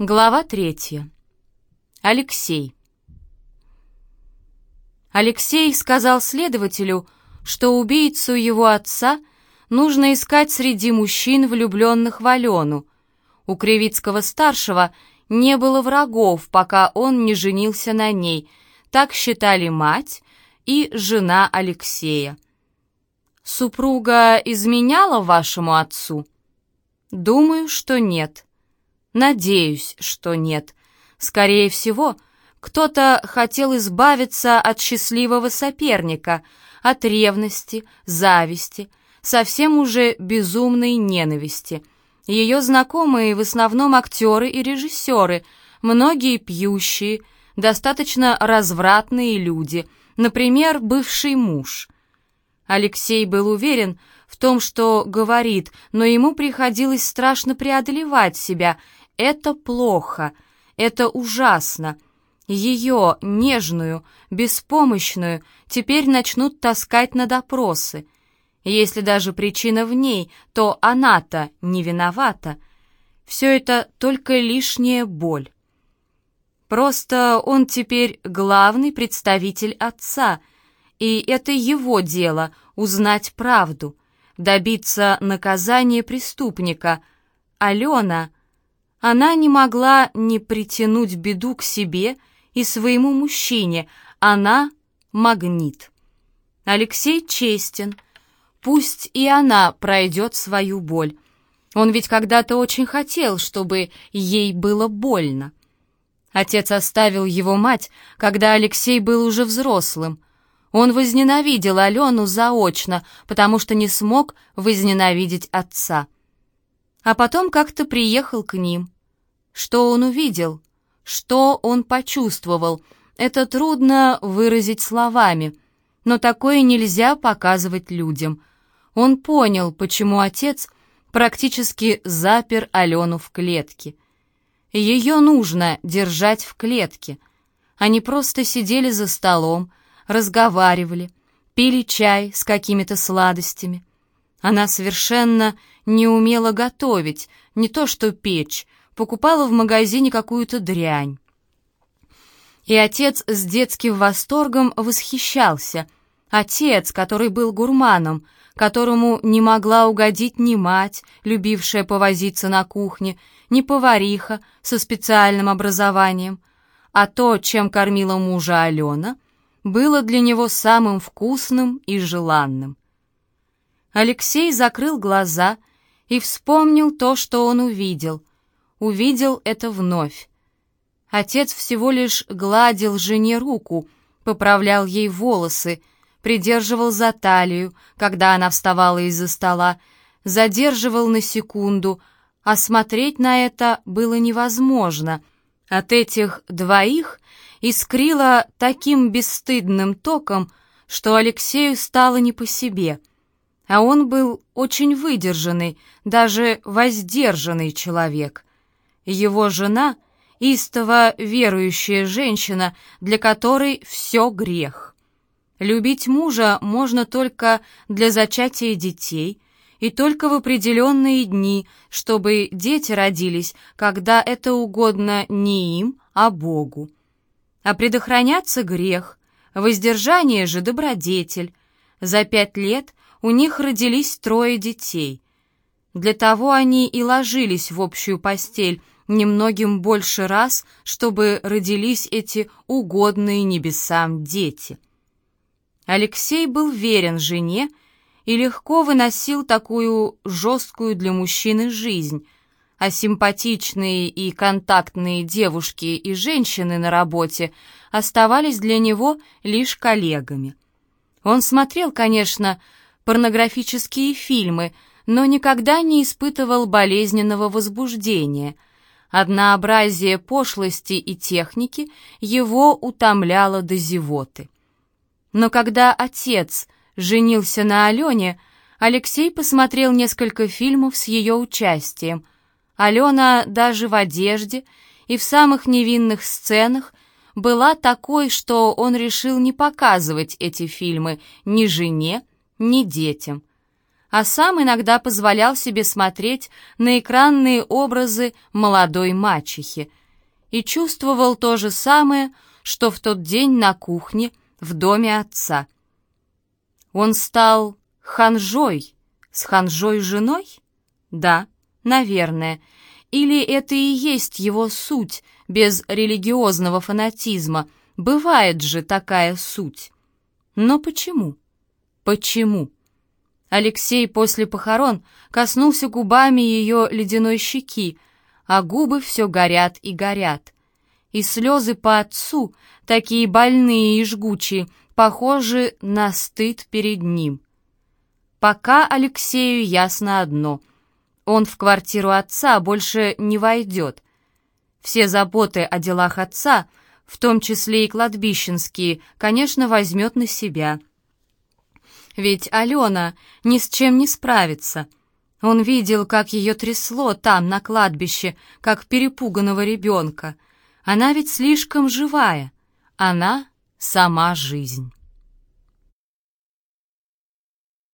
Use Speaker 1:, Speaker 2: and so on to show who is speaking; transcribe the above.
Speaker 1: Глава третья. Алексей. Алексей сказал следователю, что убийцу его отца нужно искать среди мужчин, влюбленных в Алену. У Кривицкого-старшего не было врагов, пока он не женился на ней, так считали мать и жена Алексея. «Супруга изменяла вашему отцу?» «Думаю, что нет». Надеюсь, что нет. Скорее всего, кто-то хотел избавиться от счастливого соперника, от ревности, зависти, совсем уже безумной ненависти. Ее знакомые в основном актеры и режиссеры, многие пьющие, достаточно развратные люди, например, бывший муж. Алексей был уверен в том, что говорит, но ему приходилось страшно преодолевать себя – это плохо, это ужасно. Ее, нежную, беспомощную, теперь начнут таскать на допросы. Если даже причина в ней, то она-то не виновата. Все это только лишняя боль. Просто он теперь главный представитель отца, и это его дело узнать правду, добиться наказания преступника. Алена она не могла не притянуть беду к себе и своему мужчине, она — магнит. Алексей честен, пусть и она пройдет свою боль. Он ведь когда-то очень хотел, чтобы ей было больно. Отец оставил его мать, когда Алексей был уже взрослым. Он возненавидел Алену заочно, потому что не смог возненавидеть отца а потом как-то приехал к ним. Что он увидел? Что он почувствовал? Это трудно выразить словами, но такое нельзя показывать людям. Он понял, почему отец практически запер Алену в клетке. Ее нужно держать в клетке. Они просто сидели за столом, разговаривали, пили чай с какими-то сладостями. Она совершенно не умела готовить, не то что печь, покупала в магазине какую-то дрянь. И отец с детским восторгом восхищался. Отец, который был гурманом, которому не могла угодить ни мать, любившая повозиться на кухне, ни повариха со специальным образованием. А то, чем кормила мужа Алена, было для него самым вкусным и желанным. Алексей закрыл глаза и вспомнил то, что он увидел. Увидел это вновь. Отец всего лишь гладил жене руку, поправлял ей волосы, придерживал за талию, когда она вставала из-за стола, задерживал на секунду, а смотреть на это было невозможно. От этих двоих искрило таким бесстыдным током, что Алексею стало не по себе — а он был очень выдержанный, даже воздержанный человек. Его жена — истово верующая женщина, для которой все грех. Любить мужа можно только для зачатия детей и только в определенные дни, чтобы дети родились, когда это угодно не им, а Богу. А предохраняться грех, воздержание же добродетель. За пять лет у них родились трое детей. Для того они и ложились в общую постель немногим больше раз, чтобы родились эти угодные небесам дети. Алексей был верен жене и легко выносил такую жесткую для мужчины жизнь, а симпатичные и контактные девушки и женщины на работе оставались для него лишь коллегами. Он смотрел, конечно, порнографические фильмы, но никогда не испытывал болезненного возбуждения. Однообразие пошлости и техники его утомляло до зевоты. Но когда отец женился на Алене, Алексей посмотрел несколько фильмов с ее участием. Алена даже в одежде и в самых невинных сценах была такой, что он решил не показывать эти фильмы ни жене, ни детям. а сам иногда позволял себе смотреть на экранные образы молодой мачехи и чувствовал то же самое, что в тот день на кухне в доме отца. Он стал ханжой, с ханжой женой? Да, наверное. Или это и есть его суть, без религиозного фанатизма. Бывает же такая суть. Но почему? Почему? Алексей после похорон коснулся губами ее ледяной щеки, а губы все горят и горят. И слезы по отцу, такие больные и жгучие, похожи на стыд перед ним. Пока Алексею ясно одно — он в квартиру отца больше не войдет. Все заботы о делах отца, в том числе и кладбищенские, конечно, возьмет на себя — ведь Алена ни с чем не справится. Он видел, как ее трясло там, на кладбище, как перепуганного ребенка. Она ведь слишком живая. Она — сама жизнь.